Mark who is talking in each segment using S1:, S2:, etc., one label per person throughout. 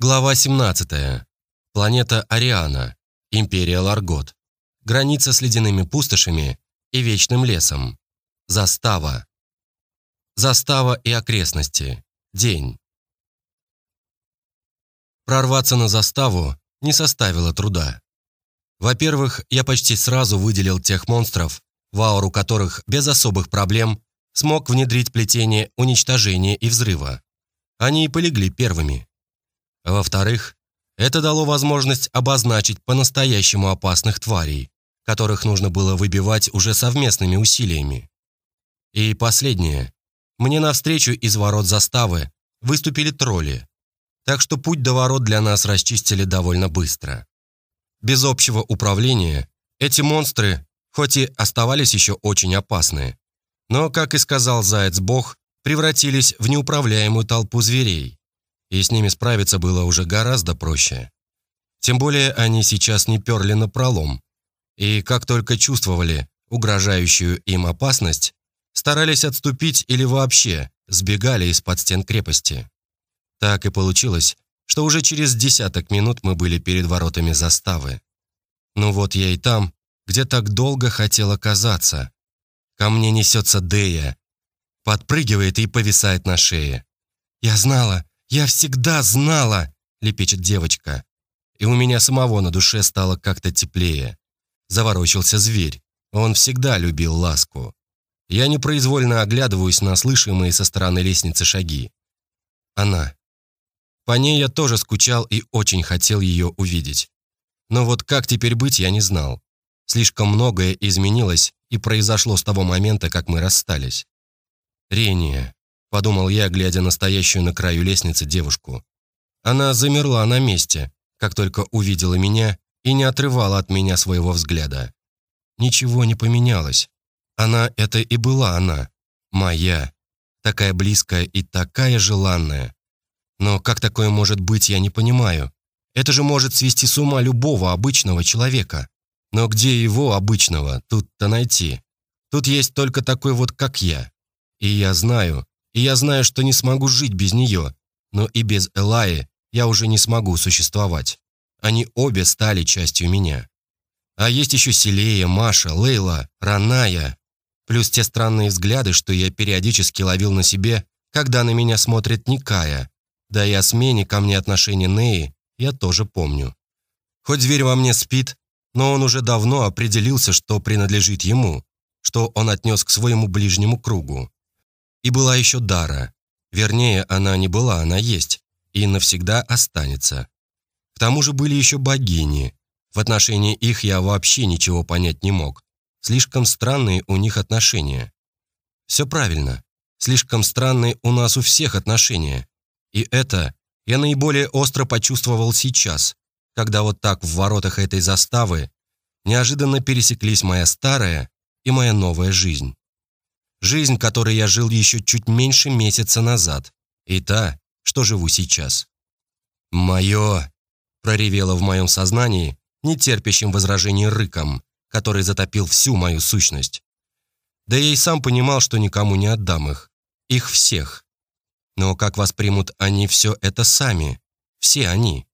S1: Глава 17. Планета Ариана. Империя Ларгот. Граница с ледяными пустошами и вечным лесом. Застава. Застава и окрестности. День. Прорваться на заставу не составило труда. Во-первых, я почти сразу выделил тех монстров, в ауру которых без особых проблем смог внедрить плетение уничтожения и взрыва. Они и полегли первыми. Во-вторых, это дало возможность обозначить по-настоящему опасных тварей, которых нужно было выбивать уже совместными усилиями. И последнее. Мне навстречу из ворот заставы выступили тролли, так что путь до ворот для нас расчистили довольно быстро. Без общего управления эти монстры, хоть и оставались еще очень опасные, но, как и сказал Заяц-бог, превратились в неуправляемую толпу зверей, и с ними справиться было уже гораздо проще. Тем более они сейчас не перли на пролом, и как только чувствовали угрожающую им опасность, старались отступить или вообще сбегали из-под стен крепости. Так и получилось, что уже через десяток минут мы были перед воротами заставы. Ну вот я и там, где так долго хотел оказаться. Ко мне несется Дея, подпрыгивает и повисает на шее. «Я знала, «Я всегда знала!» — лепечет девочка. И у меня самого на душе стало как-то теплее. Заворочился зверь. Он всегда любил ласку. Я непроизвольно оглядываюсь на слышимые со стороны лестницы шаги. Она. По ней я тоже скучал и очень хотел ее увидеть. Но вот как теперь быть, я не знал. Слишком многое изменилось и произошло с того момента, как мы расстались. Рения. Подумал я, глядя на стоящую на краю лестницы девушку. Она замерла на месте, как только увидела меня и не отрывала от меня своего взгляда. Ничего не поменялось. Она — это и была она. Моя. Такая близкая и такая желанная. Но как такое может быть, я не понимаю. Это же может свести с ума любого обычного человека. Но где его, обычного, тут-то найти? Тут есть только такой вот, как я. И я знаю, и я знаю, что не смогу жить без нее, но и без Элаи я уже не смогу существовать. Они обе стали частью меня. А есть еще Селея, Маша, Лейла, Раная, плюс те странные взгляды, что я периодически ловил на себе, когда на меня смотрит Никая. Да и о смене ко мне отношения Неи я тоже помню. Хоть зверь во мне спит, но он уже давно определился, что принадлежит ему, что он отнес к своему ближнему кругу. И была еще Дара. Вернее, она не была, она есть. И навсегда останется. К тому же были еще богини. В отношении их я вообще ничего понять не мог. Слишком странные у них отношения. Все правильно. Слишком странные у нас у всех отношения. И это я наиболее остро почувствовал сейчас, когда вот так в воротах этой заставы неожиданно пересеклись моя старая и моя новая жизнь. Жизнь, которой я жил еще чуть меньше месяца назад. И та, что живу сейчас. «Мое!» – проревело в моем сознании, нетерпящим возражений рыком, который затопил всю мою сущность. Да я и сам понимал, что никому не отдам их. Их всех. Но как воспримут они все это сами? Все они.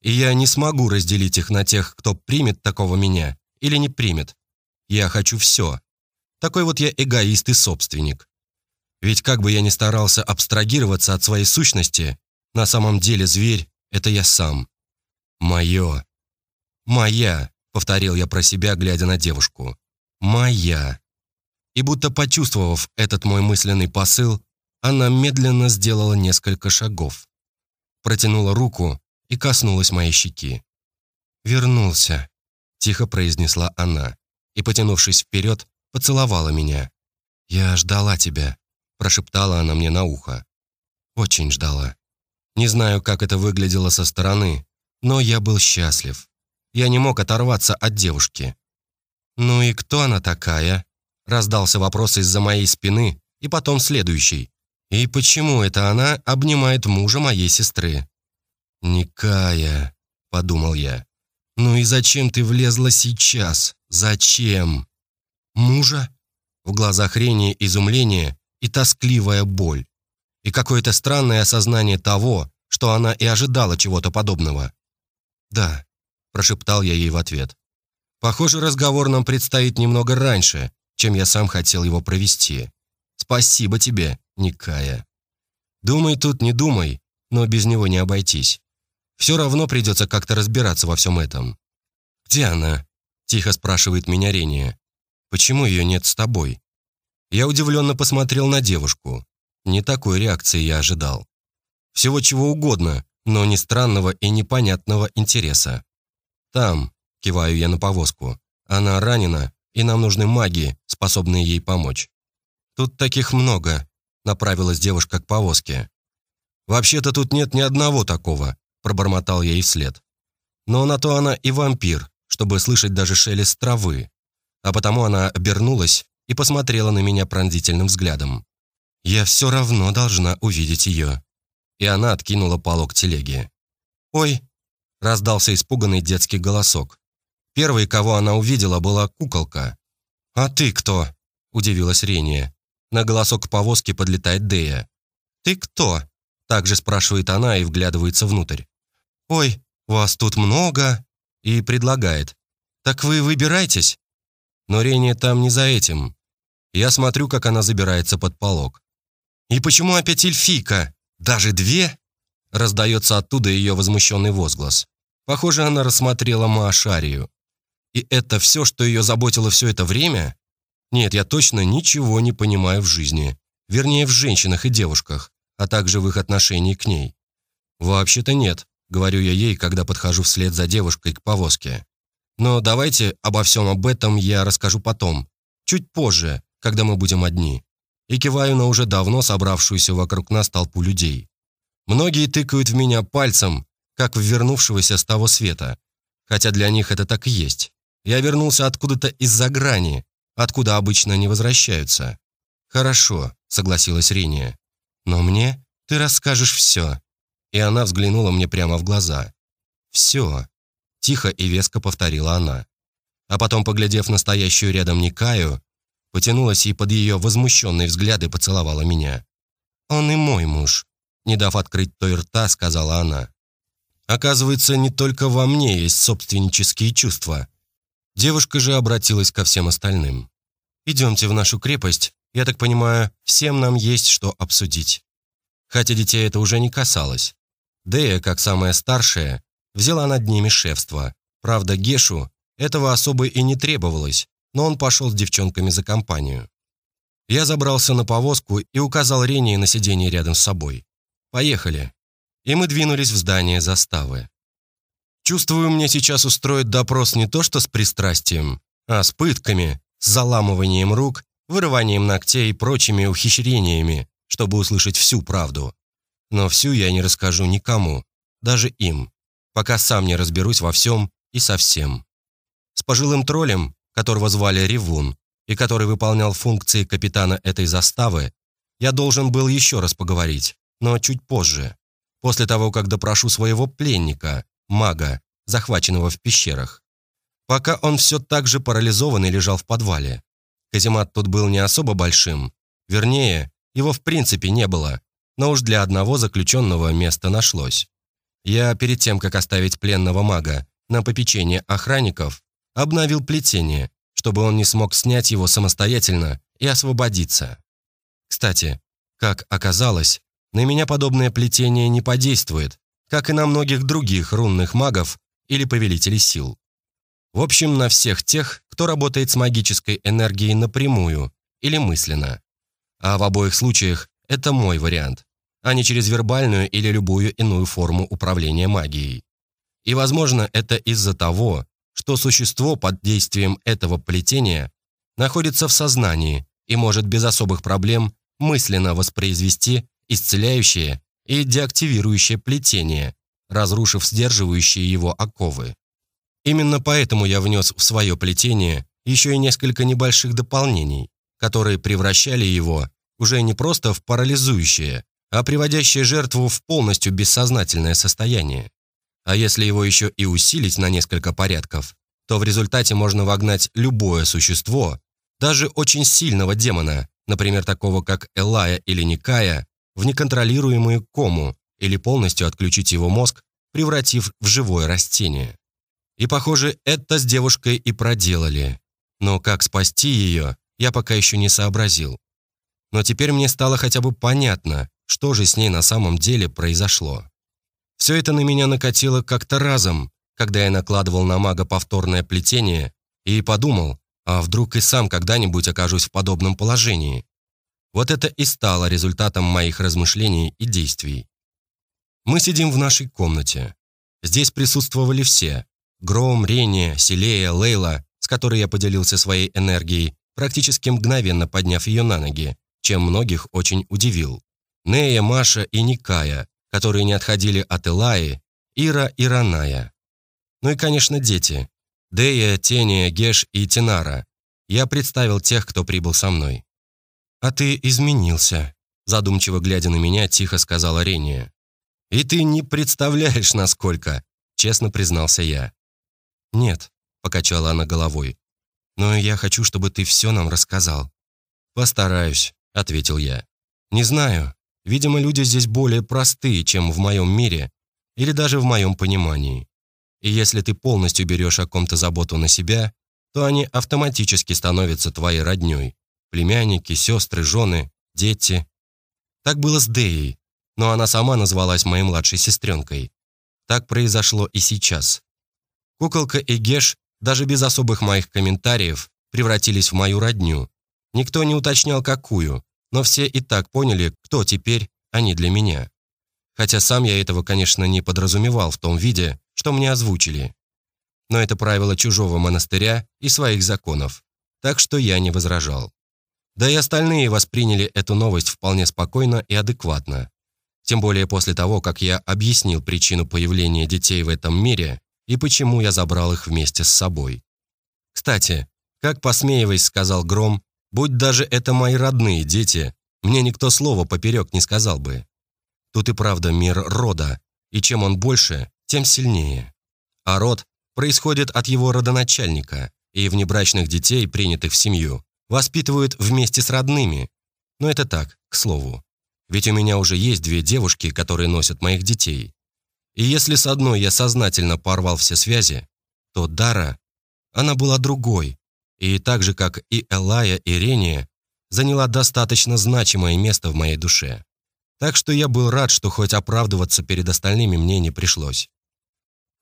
S1: И я не смогу разделить их на тех, кто примет такого меня или не примет. Я хочу все. Такой вот я эгоист и собственник. Ведь как бы я ни старался абстрагироваться от своей сущности, на самом деле зверь — это я сам. Мое. Моя, повторил я про себя, глядя на девушку. Моя. И будто почувствовав этот мой мысленный посыл, она медленно сделала несколько шагов. Протянула руку и коснулась моей щеки. «Вернулся», — тихо произнесла она, и, потянувшись вперед, поцеловала меня. «Я ждала тебя», – прошептала она мне на ухо. «Очень ждала. Не знаю, как это выглядело со стороны, но я был счастлив. Я не мог оторваться от девушки». «Ну и кто она такая?» – раздался вопрос из-за моей спины, и потом следующий. «И почему это она обнимает мужа моей сестры?» «Никая», – подумал я. «Ну и зачем ты влезла сейчас? Зачем?» Мужа? В глазах Рени изумление и тоскливая боль. И какое-то странное осознание того, что она и ожидала чего-то подобного. «Да», – прошептал я ей в ответ. «Похоже, разговор нам предстоит немного раньше, чем я сам хотел его провести. Спасибо тебе, Никая. Думай тут, не думай, но без него не обойтись. Все равно придется как-то разбираться во всем этом». «Где она?» – тихо спрашивает меня Рения. «Почему ее нет с тобой?» Я удивленно посмотрел на девушку. Не такой реакции я ожидал. Всего чего угодно, но не странного и непонятного интереса. «Там», – киваю я на повозку, – «она ранена, и нам нужны маги, способные ей помочь». «Тут таких много», – направилась девушка к повозке. «Вообще-то тут нет ни одного такого», – пробормотал я ей вслед. «Но на то она и вампир, чтобы слышать даже шелест травы. А потому она обернулась и посмотрела на меня пронзительным взглядом. «Я все равно должна увидеть ее», и она откинула полог телеги. «Ой!» – раздался испуганный детский голосок. Первой, кого она увидела, была куколка. «А ты кто?» – удивилась Рения. На голосок повозки подлетает Дея. «Ты кто?» – также спрашивает она и вглядывается внутрь. «Ой, вас тут много!» и предлагает. «Так вы выбирайтесь?» Но Рения там не за этим. Я смотрю, как она забирается под полог. «И почему опять эльфийка?» «Даже две?» Раздается оттуда ее возмущенный возглас. Похоже, она рассмотрела Маашарию. И это все, что ее заботило все это время? Нет, я точно ничего не понимаю в жизни. Вернее, в женщинах и девушках, а также в их отношении к ней. «Вообще-то нет», — говорю я ей, когда подхожу вслед за девушкой к повозке. «Но давайте обо всем об этом я расскажу потом, чуть позже, когда мы будем одни и киваю на уже давно собравшуюся вокруг нас толпу людей. Многие тыкают в меня пальцем, как в вернувшегося с того света, хотя для них это так и есть. Я вернулся откуда-то из-за грани, откуда обычно не возвращаются. «Хорошо», — согласилась Риния. «Но мне ты расскажешь все». И она взглянула мне прямо в глаза. «Все», — тихо и веско повторила она. А потом, поглядев на стоящую рядом Никаю, потянулась и под ее возмущенные взгляды поцеловала меня. «Он и мой муж», — не дав открыть той рта, сказала она. «Оказывается, не только во мне есть собственнические чувства». Девушка же обратилась ко всем остальным. «Идемте в нашу крепость. Я так понимаю, всем нам есть что обсудить». Хотя детей это уже не касалось. Дея, как самая старшая, взяла над ними шефство. Правда, Гешу этого особо и не требовалось, но он пошел с девчонками за компанию. Я забрался на повозку и указал Рене на сиденье рядом с собой. «Поехали». И мы двинулись в здание заставы. Чувствую, мне сейчас устроят допрос не то что с пристрастием, а с пытками, с заламыванием рук, вырыванием ногтей и прочими ухищрениями, чтобы услышать всю правду. Но всю я не расскажу никому, даже им, пока сам не разберусь во всем и со всем. С пожилым троллем которого звали Ревун, и который выполнял функции капитана этой заставы, я должен был еще раз поговорить, но чуть позже, после того, как допрошу своего пленника, мага, захваченного в пещерах. Пока он все так же парализованный лежал в подвале. Каземат тут был не особо большим, вернее, его в принципе не было, но уж для одного заключенного место нашлось. Я перед тем, как оставить пленного мага на попечение охранников, обновил плетение, чтобы он не смог снять его самостоятельно и освободиться. Кстати, как оказалось, на меня подобное плетение не подействует, как и на многих других рунных магов или повелителей сил. В общем, на всех тех, кто работает с магической энергией напрямую или мысленно. А в обоих случаях это мой вариант, а не через вербальную или любую иную форму управления магией. И, возможно, это из-за того, что существо под действием этого плетения находится в сознании и может без особых проблем мысленно воспроизвести исцеляющее и деактивирующее плетение, разрушив сдерживающие его оковы. Именно поэтому я внес в свое плетение еще и несколько небольших дополнений, которые превращали его уже не просто в парализующее, а приводящее жертву в полностью бессознательное состояние. А если его еще и усилить на несколько порядков, то в результате можно вогнать любое существо, даже очень сильного демона, например, такого как Элая или Никая, в неконтролируемую кому или полностью отключить его мозг, превратив в живое растение. И, похоже, это с девушкой и проделали. Но как спасти ее, я пока еще не сообразил. Но теперь мне стало хотя бы понятно, что же с ней на самом деле произошло. Все это на меня накатило как-то разом, когда я накладывал на мага повторное плетение и подумал, а вдруг и сам когда-нибудь окажусь в подобном положении. Вот это и стало результатом моих размышлений и действий. Мы сидим в нашей комнате. Здесь присутствовали все. Гром, Рения, Селея, Лейла, с которой я поделился своей энергией, практически мгновенно подняв ее на ноги, чем многих очень удивил. Нея, Маша и Никая, которые не отходили от Элаи, Ира и Раная. Ну и, конечно, дети. Дея, Тения, Геш и Тинара. Я представил тех, кто прибыл со мной. «А ты изменился», – задумчиво глядя на меня, тихо сказала Рения. «И ты не представляешь, насколько», – честно признался я. «Нет», – покачала она головой. «Но я хочу, чтобы ты все нам рассказал». «Постараюсь», – ответил я. «Не знаю. Видимо, люди здесь более простые, чем в моем мире, или даже в моем понимании. И если ты полностью берешь о ком-то заботу на себя, то они автоматически становятся твоей роднёй. Племянники, сестры, жены, дети. Так было с Деей, но она сама назвалась моей младшей сестренкой. Так произошло и сейчас. Куколка и Геш, даже без особых моих комментариев, превратились в мою родню. Никто не уточнял, какую, но все и так поняли, кто теперь они для меня. Хотя сам я этого, конечно, не подразумевал в том виде, что мне озвучили. Но это правило чужого монастыря и своих законов, так что я не возражал. Да и остальные восприняли эту новость вполне спокойно и адекватно. Тем более после того, как я объяснил причину появления детей в этом мире и почему я забрал их вместе с собой. Кстати, как посмеиваясь, сказал Гром, будь даже это мои родные дети, мне никто слова поперек не сказал бы. Тут и правда мир рода, и чем он больше, тем сильнее. А род происходит от его родоначальника, и внебрачных детей, принятых в семью, воспитывают вместе с родными. Но это так, к слову. Ведь у меня уже есть две девушки, которые носят моих детей. И если с одной я сознательно порвал все связи, то Дара, она была другой, и так же, как и Элая и Рения, заняла достаточно значимое место в моей душе. Так что я был рад, что хоть оправдываться перед остальными мне не пришлось.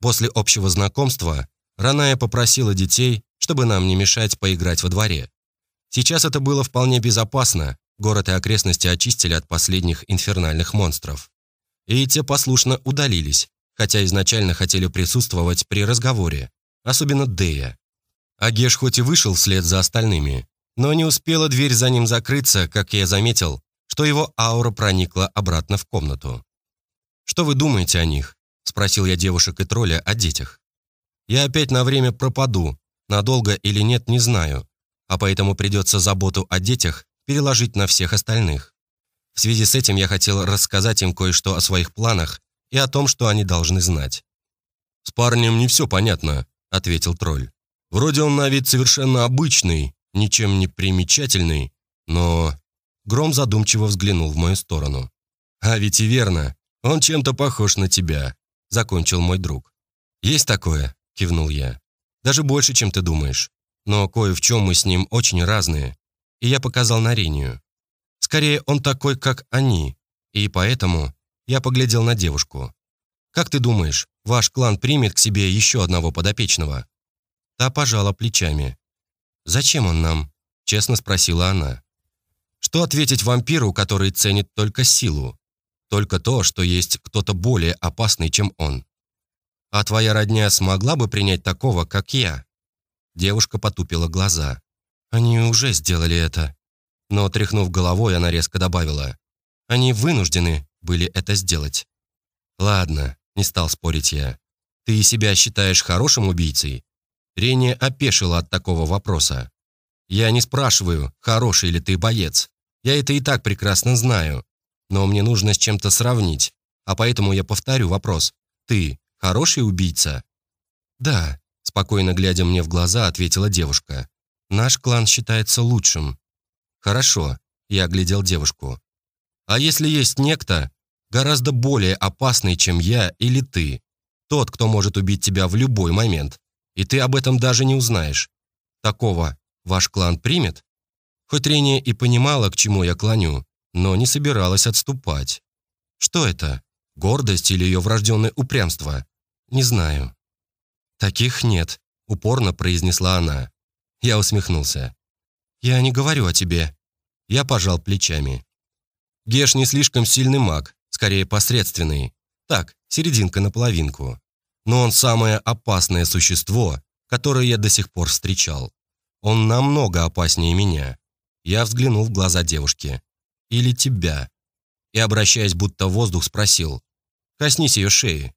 S1: После общего знакомства Раная попросила детей, чтобы нам не мешать поиграть во дворе. Сейчас это было вполне безопасно, город и окрестности очистили от последних инфернальных монстров. И те послушно удалились, хотя изначально хотели присутствовать при разговоре, особенно Дея. Агеш хоть и вышел вслед за остальными, но не успела дверь за ним закрыться, как я заметил, что его аура проникла обратно в комнату. «Что вы думаете о них?» – спросил я девушек и тролля о детях. «Я опять на время пропаду, надолго или нет, не знаю, а поэтому придется заботу о детях переложить на всех остальных. В связи с этим я хотел рассказать им кое-что о своих планах и о том, что они должны знать». «С парнем не все понятно», – ответил тролль. «Вроде он на вид совершенно обычный, ничем не примечательный, но Гром задумчиво взглянул в мою сторону. «А ведь и верно, он чем-то похож на тебя», — закончил мой друг. «Есть такое», — кивнул я. «Даже больше, чем ты думаешь. Но кое в чем мы с ним очень разные. И я показал на Рению. Скорее, он такой, как они. И поэтому я поглядел на девушку. Как ты думаешь, ваш клан примет к себе еще одного подопечного?» Та пожала плечами. «Зачем он нам?» – честно спросила она. Что ответить вампиру, который ценит только силу? Только то, что есть кто-то более опасный, чем он. А твоя родня смогла бы принять такого, как я?» Девушка потупила глаза. «Они уже сделали это». Но, тряхнув головой, она резко добавила. «Они вынуждены были это сделать». «Ладно», — не стал спорить я. «Ты себя считаешь хорошим убийцей?» Рения опешила от такого вопроса. «Я не спрашиваю, хороший ли ты боец. Я это и так прекрасно знаю. Но мне нужно с чем-то сравнить. А поэтому я повторю вопрос. Ты хороший убийца?» «Да», – спокойно глядя мне в глаза, ответила девушка. «Наш клан считается лучшим». «Хорошо», – я оглядел девушку. «А если есть некто, Гораздо более опасный, чем я или ты. Тот, кто может убить тебя в любой момент. И ты об этом даже не узнаешь. Такого ваш клан примет? Хоть Рения и понимала, к чему я клоню, но не собиралась отступать. Что это? Гордость или ее врожденное упрямство? Не знаю. Таких нет, упорно произнесла она. Я усмехнулся. Я не говорю о тебе. Я пожал плечами. Геш не слишком сильный маг, скорее посредственный. Так, серединка на половинку. Но он самое опасное существо, которое я до сих пор встречал. Он намного опаснее меня. Я взглянул в глаза девушки. Или тебя. И, обращаясь будто в воздух, спросил. Коснись ее шеи.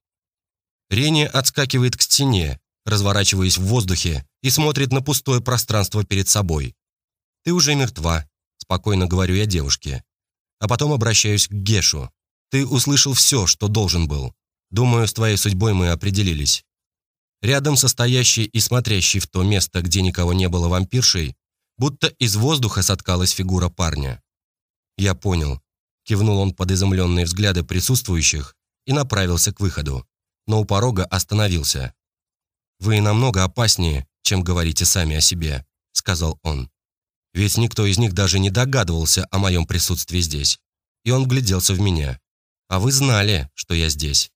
S1: Рения отскакивает к стене, разворачиваясь в воздухе и смотрит на пустое пространство перед собой. «Ты уже мертва», – спокойно говорю я девушке. А потом обращаюсь к Гешу. «Ты услышал все, что должен был. Думаю, с твоей судьбой мы определились». Рядом состоящий и смотрящий в то место, где никого не было вампиршей, будто из воздуха соткалась фигура парня. «Я понял», – кивнул он под изумленные взгляды присутствующих и направился к выходу, но у порога остановился. «Вы намного опаснее, чем говорите сами о себе», – сказал он. «Ведь никто из них даже не догадывался о моем присутствии здесь, и он гляделся в меня. А вы знали, что я здесь.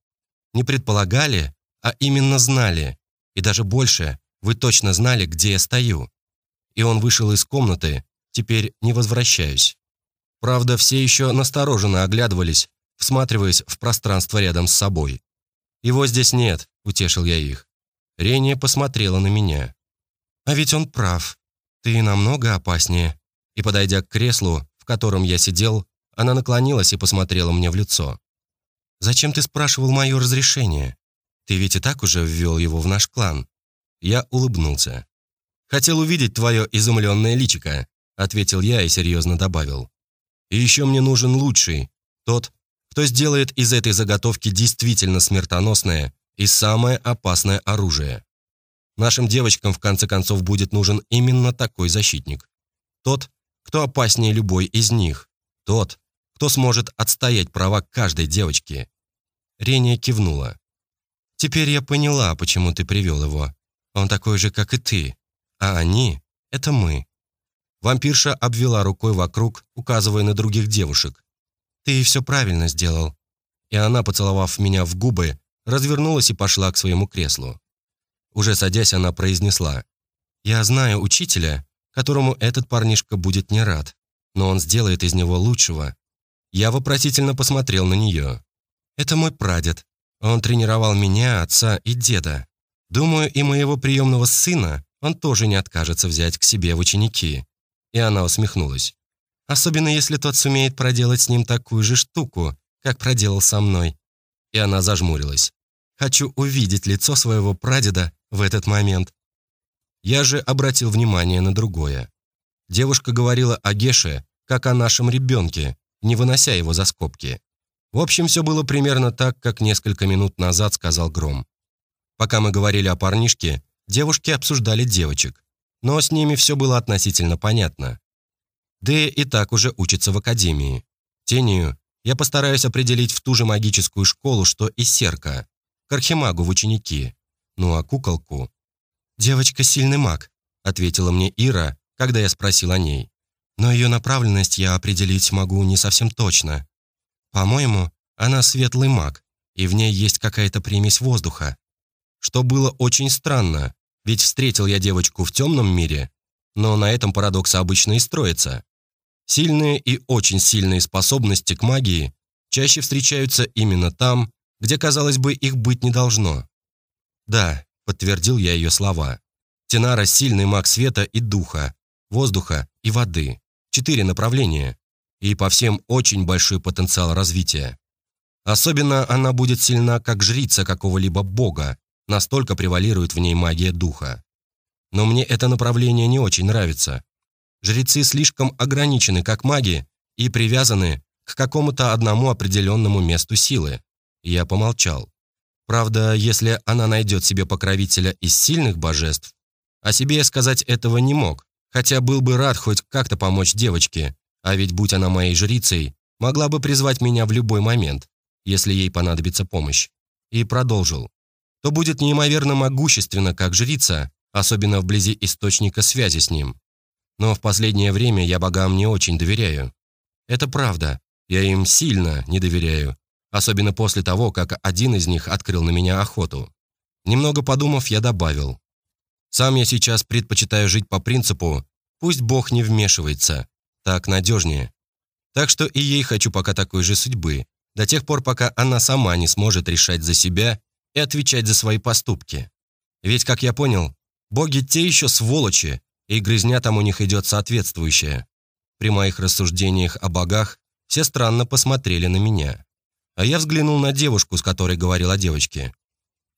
S1: Не предполагали, а именно знали, и даже больше, вы точно знали, где я стою. И он вышел из комнаты, теперь не возвращаюсь. Правда, все еще настороженно оглядывались, всматриваясь в пространство рядом с собой. «Его здесь нет», — утешил я их. Рения посмотрела на меня. «А ведь он прав. Ты намного опаснее». И, подойдя к креслу, в котором я сидел, она наклонилась и посмотрела мне в лицо. «Зачем ты спрашивал мое разрешение? Ты ведь и так уже ввел его в наш клан». Я улыбнулся. «Хотел увидеть твое изумленное личико», — ответил я и серьезно добавил. «И еще мне нужен лучший, тот, кто сделает из этой заготовки действительно смертоносное и самое опасное оружие. Нашим девочкам в конце концов будет нужен именно такой защитник. Тот, кто опаснее любой из них. Тот, кто сможет отстоять права каждой девочки». Рения кивнула. «Теперь я поняла, почему ты привел его. Он такой же, как и ты. А они — это мы. Вампирша обвела рукой вокруг, указывая на других девушек. «Ты все правильно сделал». И она, поцеловав меня в губы, развернулась и пошла к своему креслу. Уже садясь, она произнесла. «Я знаю учителя, которому этот парнишка будет не рад, но он сделает из него лучшего». Я вопросительно посмотрел на нее. «Это мой прадед. Он тренировал меня, отца и деда. Думаю, и моего приемного сына он тоже не откажется взять к себе в ученики». И она усмехнулась. «Особенно если тот сумеет проделать с ним такую же штуку, как проделал со мной». И она зажмурилась. «Хочу увидеть лицо своего прадеда в этот момент». Я же обратил внимание на другое. Девушка говорила о Геше, как о нашем ребенке, не вынося его за скобки. В общем, все было примерно так, как несколько минут назад сказал Гром. Пока мы говорили о парнишке, Девушки обсуждали девочек, но с ними все было относительно понятно. Дэя и так уже учится в академии. Тению я постараюсь определить в ту же магическую школу, что и Серка, к Архимагу в ученики. Ну а куколку... «Девочка сильный маг», — ответила мне Ира, когда я спросил о ней. «Но ее направленность я определить могу не совсем точно. По-моему, она светлый маг, и в ней есть какая-то примесь воздуха. Что было очень странно, ведь встретил я девочку в темном мире, но на этом парадокс обычно и строится. Сильные и очень сильные способности к магии чаще встречаются именно там, где, казалось бы, их быть не должно. Да, подтвердил я ее слова. Тенара – сильный маг света и духа, воздуха и воды. Четыре направления. И по всем очень большой потенциал развития. Особенно она будет сильна как жрица какого-либо бога, Настолько превалирует в ней магия духа. Но мне это направление не очень нравится. Жрецы слишком ограничены как маги и привязаны к какому-то одному определенному месту силы. Я помолчал. Правда, если она найдет себе покровителя из сильных божеств, о себе я сказать этого не мог, хотя был бы рад хоть как-то помочь девочке, а ведь будь она моей жрицей, могла бы призвать меня в любой момент. если ей понадобится помощь. И продолжил. То будет неимоверно могущественно, как жрица, особенно вблизи источника связи с ним. Но в последнее время я богам не очень доверяю. Это правда, я им сильно не доверяю, особенно после того, как один из них открыл на меня охоту. Немного подумав, я добавил. Сам я сейчас предпочитаю жить по принципу «пусть Бог не вмешивается», так надежнее. Так что и ей хочу пока такой же судьбы, до тех пор, пока она сама не сможет решать за себя и отвечать за свои поступки. Ведь, как я понял, боги те еще сволочи, и грызня там у них идет соответствующая. При моих рассуждениях о богах все странно посмотрели на меня. А я взглянул на девушку, с которой говорил о девочке.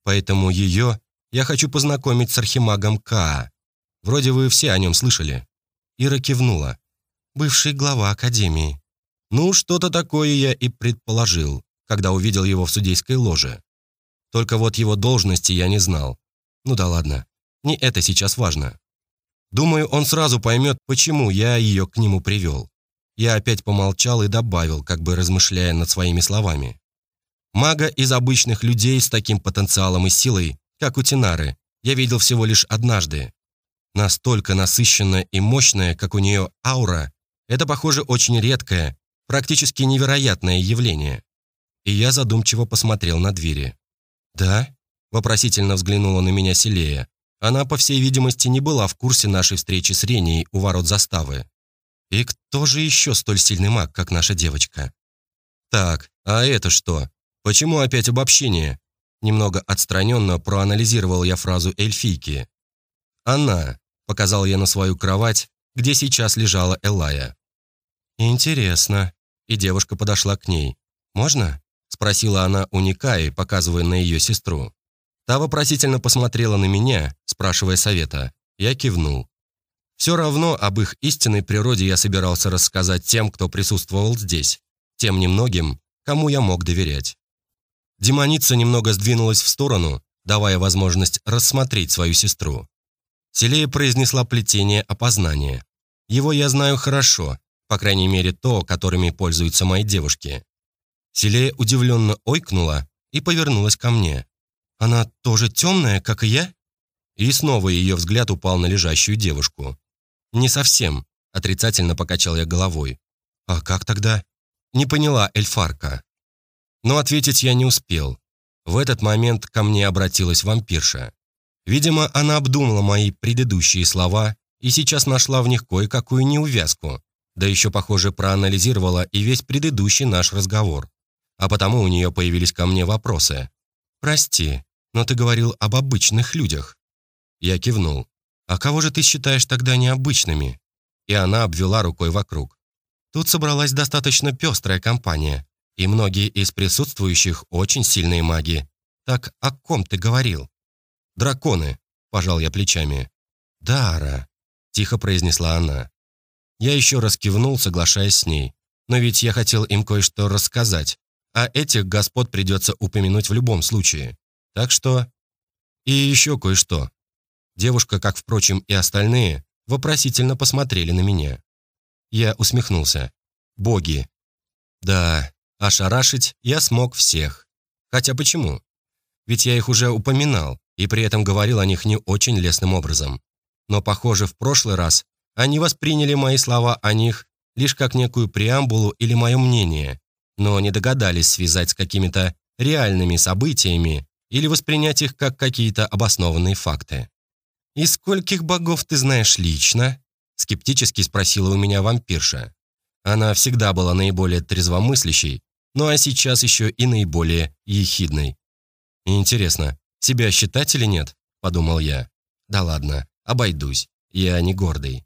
S1: Поэтому ее я хочу познакомить с архимагом Каа. Вроде вы все о нем слышали». Ира кивнула. «Бывший глава Академии». Ну, что-то такое я и предположил, когда увидел его в судейской ложе. Только вот его должности я не знал. Ну да ладно, не это сейчас важно. Думаю, он сразу поймет, почему я ее к нему привел. Я опять помолчал и добавил, как бы размышляя над своими словами. Мага из обычных людей с таким потенциалом и силой, как у Тинары, я видел всего лишь однажды. Настолько насыщенная и мощная, как у нее аура, это, похоже, очень редкое, практически невероятное явление. И я задумчиво посмотрел на двери. «Да?» – вопросительно взглянула на меня Селея. Она, по всей видимости, не была в курсе нашей встречи с Ренией у ворот заставы. И кто же еще столь сильный маг, как наша девочка? Так, а это что? Почему опять обобщение? Немного отстраненно проанализировал я фразу эльфийки. «Она», — показал я на свою кровать, где сейчас лежала Элая. «Интересно». И девушка подошла к ней. «Можно?» — спросила она у Никаи, показывая на ее сестру. Та вопросительно посмотрела на меня, спрашивая совета. Я кивнул. Все равно об их истинной природе я собирался рассказать тем, кто присутствовал здесь, тем немногим, кому я мог доверять. Демоница немного сдвинулась в сторону, давая возможность рассмотреть свою сестру. Селея произнесла плетение опознания. Его я знаю хорошо, по крайней мере то, которыми пользуются мои девушки. Селея удивленно ойкнула и повернулась ко мне. «Она тоже темная, как и я?» И снова ее взгляд упал на лежащую девушку. «Не совсем», — отрицательно покачал я головой. «А как тогда?» Не поняла эльфарка. Но ответить я не успел. В этот момент ко мне обратилась вампирша. Видимо, она обдумала мои предыдущие слова и сейчас нашла в них кое-какую неувязку, да еще, похоже, проанализировала и весь предыдущий наш разговор. А потому у нее появились ко мне вопросы. «Прости, но ты говорил об обычных людях». Я кивнул. «А кого же ты считаешь тогда необычными?» И она обвела рукой вокруг. Тут собралась достаточно пестрая компания, и многие из присутствующих очень сильные маги. Так о ком ты говорил? «Драконы», – пожал я плечами. «Дара», – тихо произнесла она. Я еще раз кивнул, соглашаясь с ней. Но ведь я хотел им кое-что рассказать, а этих господ придется упомянуть в любом случае. Так что... И еще кое-что. Девушка, как, впрочем, и остальные, вопросительно посмотрели на меня. Я усмехнулся. Боги. Да, ошарашить я смог всех. Хотя почему? Ведь я их уже упоминал, и при этом говорил о них не очень лестным образом. Но, похоже, в прошлый раз они восприняли мои слова о них лишь как некую преамбулу или мое мнение, но не догадались связать с какими-то реальными событиями или воспринять их как какие-то обоснованные факты. «И скольких богов ты знаешь лично?» — скептически спросила у меня вампирша. Она всегда была наиболее трезвомыслящей, ну а сейчас еще и наиболее ехидной. «Интересно, себя считать или нет?» — подумал я. «Да ладно, обойдусь, я не гордый».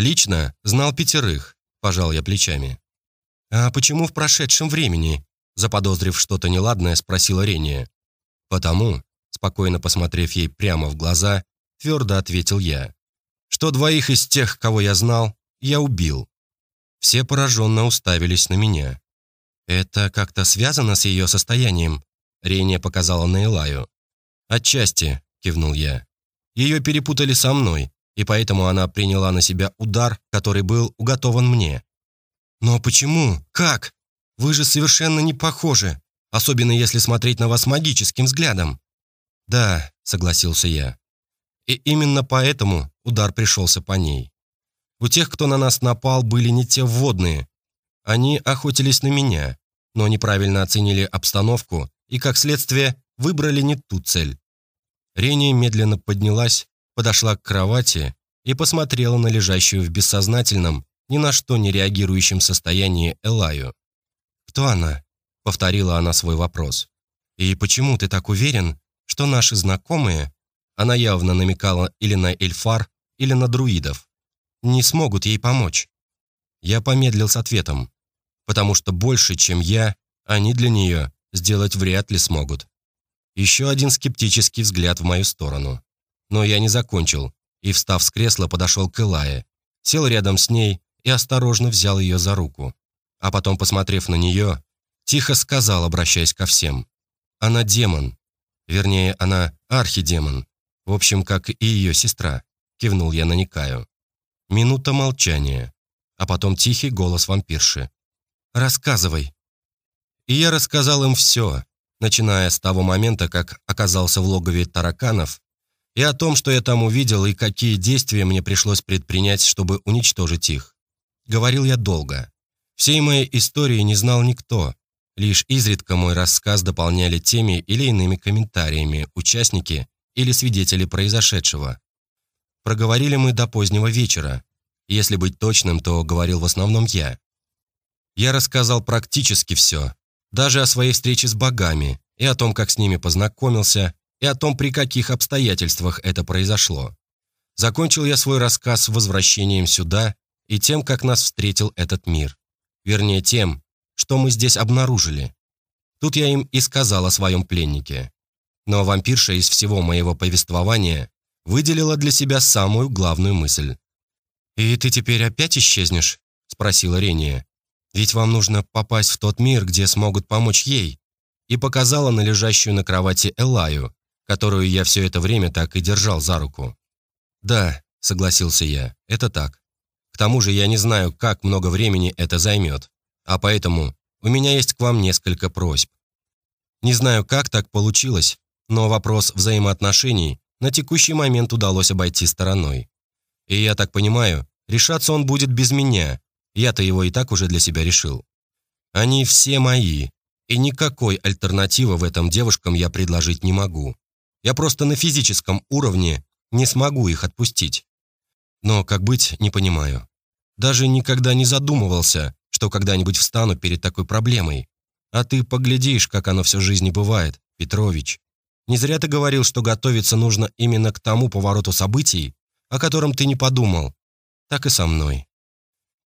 S1: «Лично знал пятерых», — пожал я плечами. «А почему в прошедшем времени?» Заподозрив что-то неладное, спросила Рения. «Потому», спокойно посмотрев ей прямо в глаза, твердо ответил я, что двоих из тех, кого я знал, я убил. Все пораженно уставились на меня. «Это как-то связано с ее состоянием?» Рения показала на Элаю. «Отчасти», — кивнул я. «Ее перепутали со мной, и поэтому она приняла на себя удар, который был уготован мне». «Но почему? Как? Вы же совершенно не похожи. особенно если смотреть на вас магическим взглядом». «Да», — согласился я. И именно поэтому удар пришелся по ней. У тех, кто на нас напал, были не те вводные. Они охотились на меня, но неправильно оценили обстановку и, как следствие, выбрали не ту цель. Рения медленно поднялась, подошла к кровати и посмотрела на лежащую в бессознательном, ни на что не реагирующем состоянии Элаю. «Кто она?» — повторила она свой вопрос. «И почему ты так уверен, что наши знакомые...» Она явно намекала или на Эльфар, или на друидов. «Не смогут ей помочь». Я помедлил с ответом, потому что больше, чем я, они для нее сделать вряд ли смогут. Еще один скептический взгляд в мою сторону. Но я не закончил, и, встав с кресла, подошел к Элае, сел рядом с ней и осторожно взял ее за руку. А потом, посмотрев на нее, тихо сказал, обращаясь ко всем. «Она демон. Вернее, она архидемон. В общем, как и ее сестра», — кивнул я на Никаю. Минута молчания, а потом тихий голос вампирши. «Рассказывай». И я рассказал им все, начиная с того момента, как оказался в логове тараканов, и о том, что я там увидел и какие действия мне пришлось предпринять, чтобы уничтожить их. Говорил я долго. Всей моей истории не знал никто. Лишь изредка мой рассказ дополняли теми или иными комментариями участники или свидетели произошедшего. Проговорили мы до позднего вечера. Если быть точным, то говорил в основном я. Я рассказал практически все, даже о своей встрече с богами и о том, как с ними познакомился, и о том, при каких обстоятельствах это произошло. Закончил я свой рассказ возвращением сюда и тем, как нас встретил этот мир. Вернее, тем, что мы здесь обнаружили. Тут я им и сказал о своем пленнике. Но вампирша из всего моего повествования выделила для себя самую главную мысль. «И ты теперь опять исчезнешь?» – спросила Рения. «Ведь вам нужно попасть в тот мир, где смогут помочь ей». И показала на лежащую на кровати Элаю, которую я все это время так и держал за руку. «Да», — согласился я, — «это так. К тому же я не знаю, как много времени это займет, а поэтому у меня есть к вам несколько просьб. Не знаю, как так получилось, но вопрос взаимоотношений на текущий момент удалось обойти стороной. И я так понимаю, решаться он будет без меня, я-то его и так уже для себя решил. Они все мои, и никакой альтернативы в этом девушкам я предложить не могу. Я просто на физическом уровне не смогу их отпустить. Но как быть, не понимаю. Даже никогда не задумывался, что когда-нибудь встану перед такой проблемой. А ты поглядишь, как оно все в жизни бывает, Петрович. Не зря ты говорил, что готовиться нужно именно к тому повороту событий, о котором ты не подумал. Так и со мной.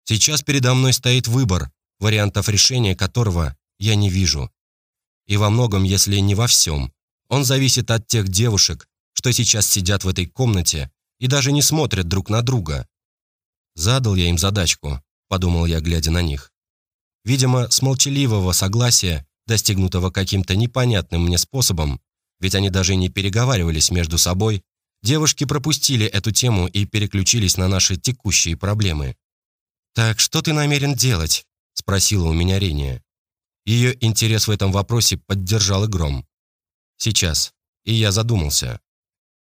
S1: Сейчас передо мной стоит выбор, вариантов решения которого я не вижу. И во многом, если не во всем, он зависит от тех девушек, что сейчас сидят в этой комнате и даже не смотрят друг на друга. Задал я им задачку, подумал я, глядя на них. Видимо, с молчаливого согласия, достигнутого каким-то непонятным мне способом, ведь они даже не переговаривались между собой, девушки пропустили эту тему и переключились на наши текущие проблемы. «Так что ты намерен делать?» – спросила у меня Рения. Ее интерес в этом вопросе поддержал и гром. Сейчас. И я задумался.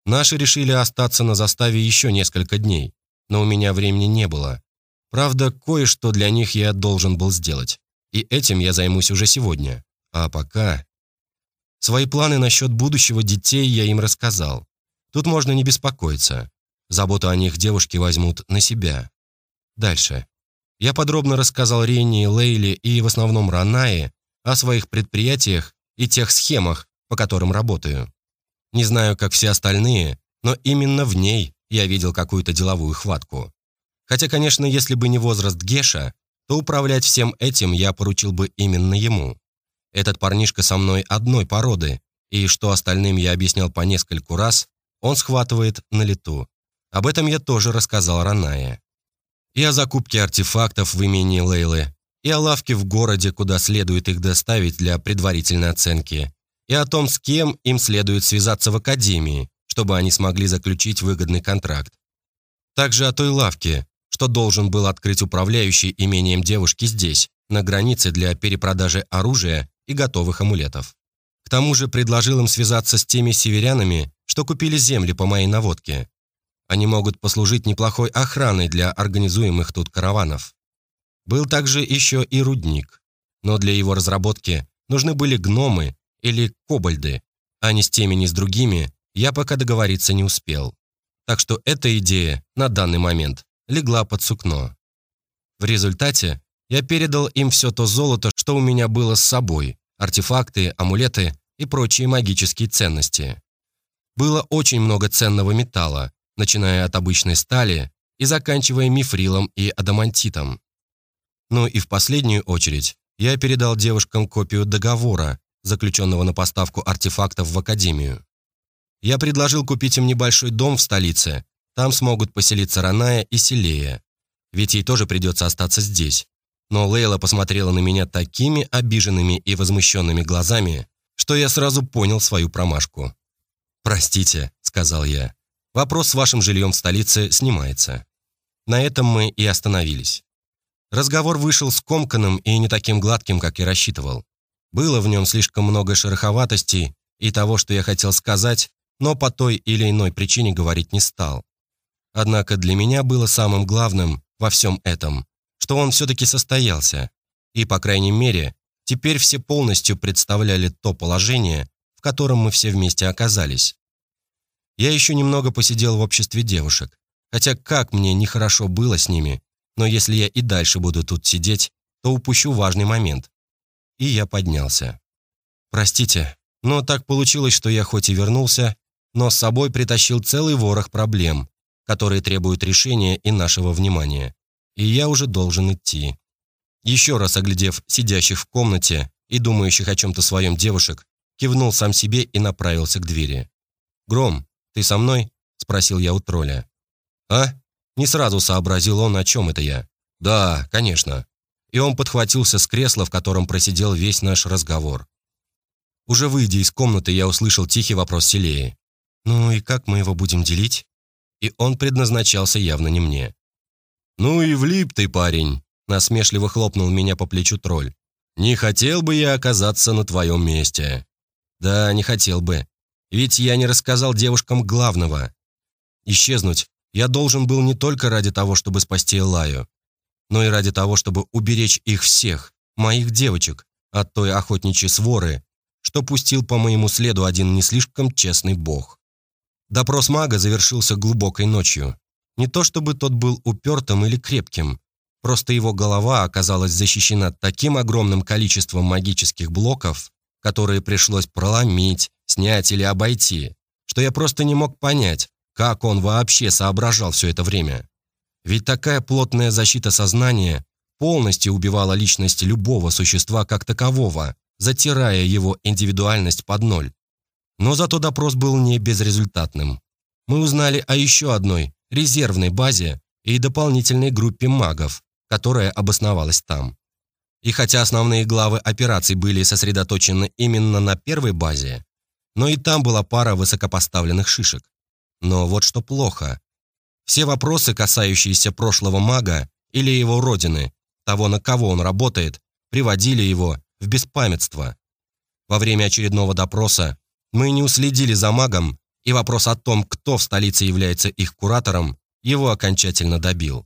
S1: Наши решили остаться на заставе еще несколько дней, но у меня времени не было. Правда, кое-что для них я должен был сделать. И этим я займусь уже сегодня. А пока... Свои планы насчет будущего детей я им рассказал. Тут можно не беспокоиться. Заботу о них девушки возьмут на себя. Дальше. Я подробно рассказал Рене, Лейле и в основном Ранае о своих предприятиях и тех схемах, по которым работаю. Не знаю, как все остальные, но именно в ней я видел какую-то деловую хватку. Хотя, конечно, если бы не возраст Геша, то управлять всем этим я поручил бы именно ему. Этот парнишка со мной одной породы, и что остальным я объяснял по нескольку раз, он схватывает на лету. Об этом я тоже рассказал Ранае. И о закупке артефактов в имении Лейлы, и о лавке в городе, куда следует их доставить для предварительной оценки, и о том, с кем им следует связаться в академии, чтобы они смогли заключить выгодный контракт. Также о той лавке, что должен был открыть управляющий имением девушки здесь, на границе для перепродажи оружия и готовых амулетов. К тому же предложил им связаться с теми северянами, что купили земли по моей наводке. Они могут послужить неплохой охраной для организуемых тут караванов. Был также еще и рудник, но для его разработки нужны были гномы или кобальды, а ни с теми, ни с другими я пока договориться не успел. Так что эта идея на данный момент легла под сукно. В результате я передал им все то золото, что у меня было с собой, артефакты, амулеты и прочие магические ценности. Было очень много ценного металла, начиная от обычной стали и заканчивая мифрилом и адамантитом. Ну и в последнюю очередь я передал девушкам копию договора, заключенного на поставку артефактов в Академию. Я предложил купить им небольшой дом в столице, там смогут поселиться Раная и Селея, ведь ей тоже придется остаться здесь. Но Лейла посмотрела на меня такими обиженными и возмущенными глазами, что я сразу понял свою промашку. «Простите», — сказал я, — «вопрос с вашим жильем в столице снимается». На этом мы и остановились. Разговор вышел скомканным и не таким гладким, как я рассчитывал. Было в нем слишком много шероховатостей и того, что я хотел сказать, но по той или иной причине говорить не стал. Однако для меня было самым главным во всем этом, что он все-таки состоялся, и, по крайней мере, теперь все полностью представляли то положение, в котором мы все вместе оказались. Я еще немного посидел в обществе девушек, хотя как мне нехорошо было с ними, но если я и дальше буду тут сидеть, то упущу важный момент. И я поднялся. Простите, но так получилось, что я хоть и вернулся, но с собой притащил целый ворох проблем, которые требуют решения и нашего внимания. И я уже должен идти. Еще раз оглядев сидящих в комнате и думающих о чем-то своем девушек, кивнул сам себе и направился к двери. «Гром, ты со мной?» – спросил я у тролля. «А?» – не сразу сообразил он, о чем это я. «Да, конечно». И он подхватился с кресла, в котором просидел весь наш разговор. Уже выйдя из комнаты, я услышал тихий вопрос Селеи. «Ну и как мы его будем делить?» и он предназначался явно не мне. «Ну и влип ты, парень!» – насмешливо хлопнул меня по плечу тролль. «Не хотел бы я оказаться на твоем месте». «Да, не хотел бы. Ведь я не рассказал девушкам главного. Исчезнуть я должен был не только ради того, чтобы спасти Элаю, но и ради того, чтобы уберечь их всех, моих девочек, от той охотничьей своры, что пустил по моему следу один не слишком честный бог. Допрос мага завершился глубокой ночью. Не то чтобы тот был упертым или крепким, просто его голова оказалась защищена таким огромным количеством магических блоков, которые пришлось проломить, снять или обойти, что я просто не мог понять, как он вообще соображал все это время. Ведь такая плотная защита сознания полностью убивала личность любого существа как такового, затирая его индивидуальность под ноль. Но зато допрос был не безрезультатным. Мы узнали о еще одной резервной базе и дополнительной группе магов, которая обосновалась там. И хотя основные главы операций были сосредоточены именно на первой базе, но и там была пара высокопоставленных шишек. Но вот что плохо. Все вопросы, касающиеся прошлого мага или его родины, того, на кого он работает, приводили его в беспамятство. Во время очередного допроса мы не уследили за магом, и вопрос о том, кто в столице является их куратором, его окончательно добил.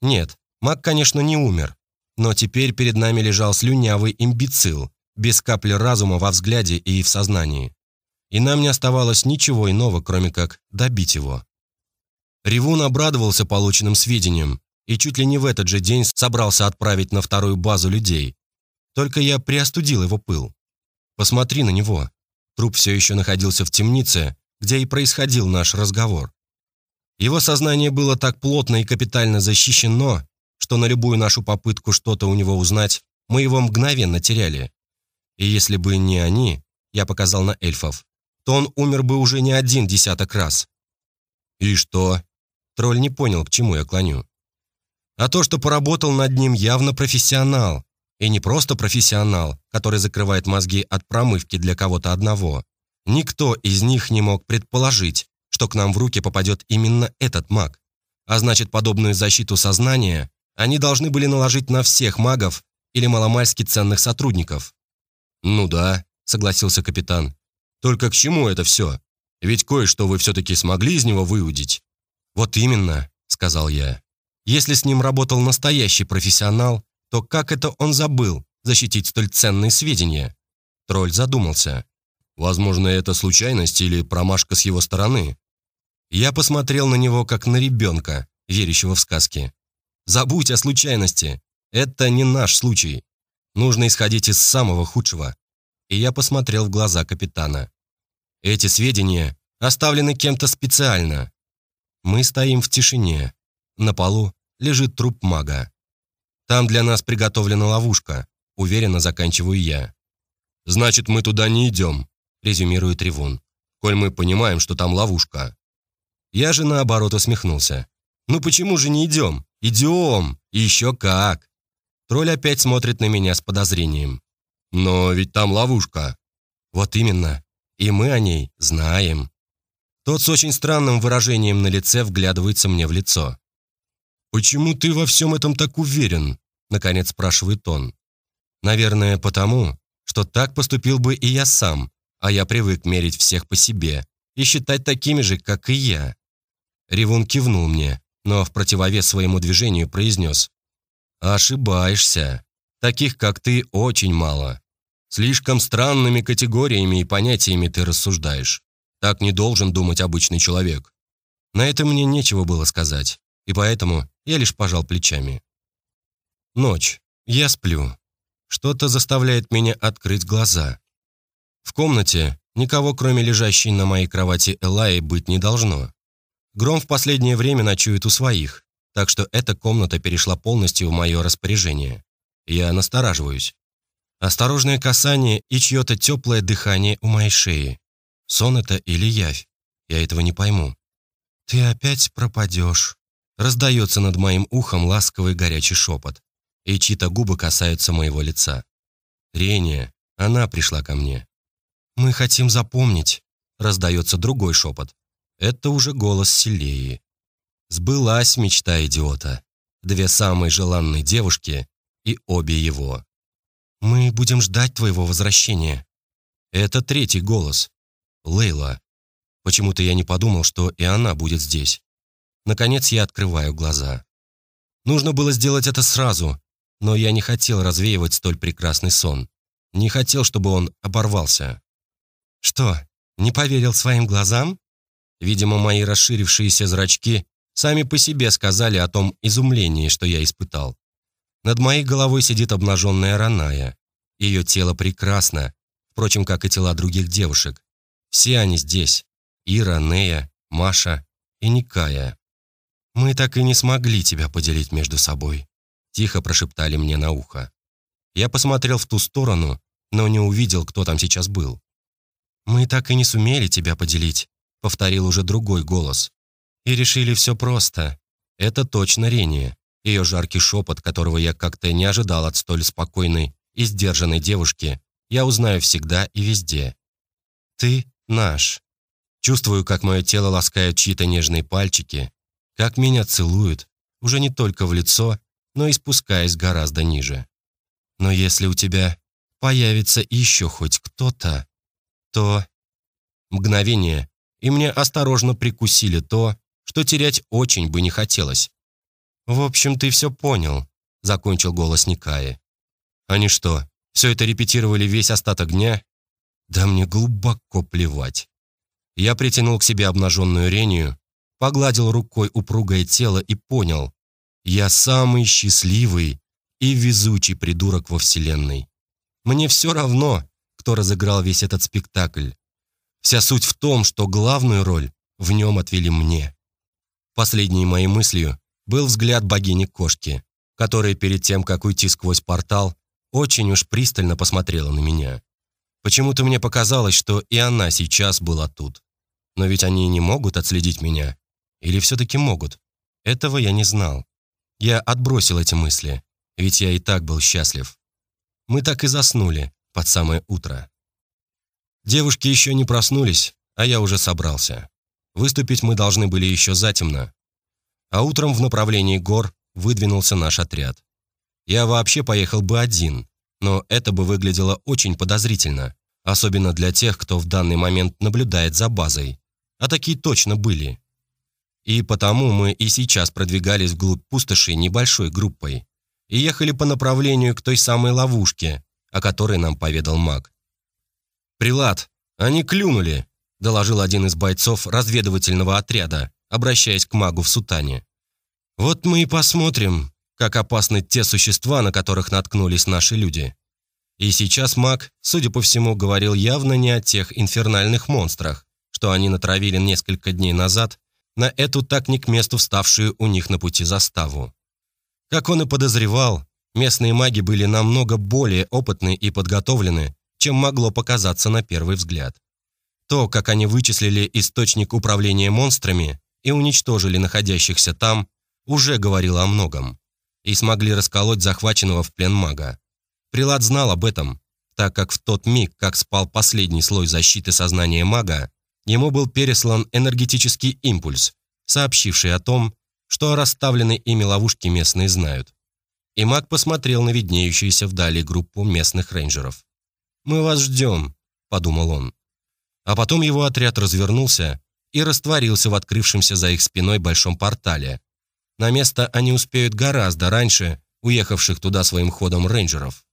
S1: Нет, маг, конечно, не умер, но теперь перед нами лежал слюнявый имбецил, без капли разума во взгляде и в сознании. И нам не оставалось ничего иного, кроме как добить его. Ревун обрадовался полученным сведениям и чуть ли не в этот же день собрался отправить на вторую базу людей. Только я приостудил его пыл. Посмотри на него. Труп все еще находился в темнице, где и происходил наш разговор. Его сознание было так плотно и капитально защищено, что на любую нашу попытку что-то у него узнать, мы его мгновенно теряли. И если бы не они, я показал на эльфов, то он умер бы уже не один десяток раз. И что? Тролль не понял, к чему я клоню. А то, что поработал над ним явно профессионал, и не просто профессионал, который закрывает мозги от промывки для кого-то одного. Никто из них не мог предположить, что к нам в руки попадет именно этот маг. А значит, подобную защиту сознания они должны были наложить на всех магов или маломальски ценных сотрудников. «Ну да», — согласился капитан. «Только к чему это все? Ведь кое-что вы все-таки смогли из него выудить». «Вот именно», — сказал я. «Если с ним работал настоящий профессионал, то как это он забыл защитить столь ценные сведения?» Тролль задумался. «Возможно, это случайность или промашка с его стороны». Я посмотрел на него, как на ребенка, верящего в сказки. «Забудь о случайности. Это не наш случай. Нужно исходить из самого худшего. И я посмотрел в глаза капитана. Эти сведения оставлены кем-то специально. Мы стоим в тишине. На полу лежит труп мага. Там для нас приготовлена ловушка. Уверенно заканчиваю я. «Значит, мы туда не идем», — резюмирует Ревун. «Коль мы понимаем, что там ловушка». Я же наоборот усмехнулся. «Ну почему же не идем? Идем! Еще как!» Тролль опять смотрит на меня с подозрением. «Но ведь там ловушка». «Вот именно. И мы о ней знаем». Тот с очень странным выражением на лице вглядывается мне в лицо. «Почему ты во всем этом так уверен?» – наконец спрашивает он. «Наверное, потому, что так поступил бы и я сам, а я привык мерить всех по себе и считать такими же, как и я». Ревун кивнул мне, но в противовес своему движению произнес. Ошибаешься. Таких, как ты, очень мало. Слишком странными категориями и понятиями ты рассуждаешь. Так не должен думать обычный человек. На это мне нечего было сказать, и поэтому я лишь пожал плечами. Ночь. Я сплю. Что-то заставляет меня открыть глаза. В комнате никого, кроме лежащей на моей кровати Элаи, быть не должно. Гром в последнее время ночует у своих, так что эта комната перешла полностью в мое распоряжение. Я настораживаюсь. Осторожное касание и чье-то теплое дыхание у моей шеи. Сон это или явь? Я этого не пойму. «Ты опять пропадешь», — раздается над моим ухом ласковый горячий шепот, и чьи-то губы касаются моего лица. Рения, она пришла ко мне. «Мы хотим запомнить», — раздается другой шепот. Это уже голос Селеи. Сбылась мечта идиота. Две самые желанные девушки и обе его. «Мы будем ждать твоего возвращения». Это третий голос. Лейла. Почему-то я не подумал, что и она будет здесь. Наконец я открываю глаза. Нужно было сделать это сразу, но я не хотел развеивать столь прекрасный сон. Не хотел, чтобы он оборвался. «Что, не поверил своим глазам?» Видимо, мои расширившиеся зрачки сами по себе сказали о том изумлении, что я испытал. Над моей головой сидит обнаженная Раная. Ее тело прекрасно, впрочем, как и тела других девушек. Все они здесь. Ира, Нея, Маша и Никая. «Мы так и не смогли тебя поделить между собой», – тихо прошептали мне на ухо. Я посмотрел в ту сторону, но не увидел, кто там сейчас был. «Мы так и не сумели тебя поделить», – повторил уже другой голос. И решили все просто. Это точно Рения. Ее жаркий шепот, которого я как-то не ожидал от столь спокойной и сдержанной девушки, я узнаю всегда и везде. Ты наш. Чувствую, как мое тело ласкают чьи-то нежные пальчики, как меня целуют, уже не только в лицо, но и спускаясь гораздо ниже. Но если у тебя появится еще хоть кто-то, то... Мгновение, и мне осторожно прикусили то, что терять очень бы не хотелось. «В общем, ты все понял», — закончил голос Никаи. «Они что, все это репетировали весь остаток дня?» «Да мне глубоко плевать». Я притянул к себе обнаженную Рению, погладил рукой упругое тело и понял, я самый счастливый и везучий придурок во Вселенной. Мне все равно, кто разыграл весь этот спектакль. Вся суть в том, что главную роль в нем отвели мне. Последней моей мыслью был взгляд богини-кошки, которая перед тем, как уйти сквозь портал, очень уж пристально посмотрела на меня. Почему-то мне показалось, что и она сейчас была тут. Но ведь они не могут отследить меня. Или все-таки могут? Этого я не знал. Я отбросил эти мысли, ведь я и так был счастлив. Мы так и заснули под самое утро. Девушки еще не проснулись, а я уже собрался. Выступить мы должны были еще затемно. А утром в направлении гор выдвинулся наш отряд. Я вообще поехал бы один, но это бы выглядело очень подозрительно, особенно для тех, кто в данный момент наблюдает за базой. А такие точно были. И потому мы и сейчас продвигались вглубь пустоши небольшой группой и ехали по направлению к той самой ловушке, о которой нам поведал маг. «Прилад, они клюнули!» – доложил один из бойцов разведывательного отряда, обращаясь к магу в сутане. «Вот мы и посмотрим, как опасны те существа, на которых наткнулись наши люди». И сейчас маг, судя по всему, говорил явно не о тех инфернальных монстрах, что они натравили несколько дней назад на эту так не к месту вставшую у них на пути заставу. Как он и подозревал, местные маги были намного более опытны и подготовлены, чем могло показаться на первый взгляд. То, как они вычислили источник управления монстрами и уничтожили находящихся там, уже говорило о многом. И смогли расколоть захваченного в плен мага. Прилад знал об этом, так как в тот миг, как спал последний слой защиты сознания мага, ему был переслан энергетический импульс, сообщивший о том, что о расставленной ими ловушке местные знают. И маг посмотрел на виднеющуюся вдали группу местных рейнджеров. «Мы вас ждем», — подумал он. А потом его отряд развернулся и растворился в открывшемся за их спиной большом портале. На место они успеют гораздо раньше уехавших туда своим ходом рейнджеров.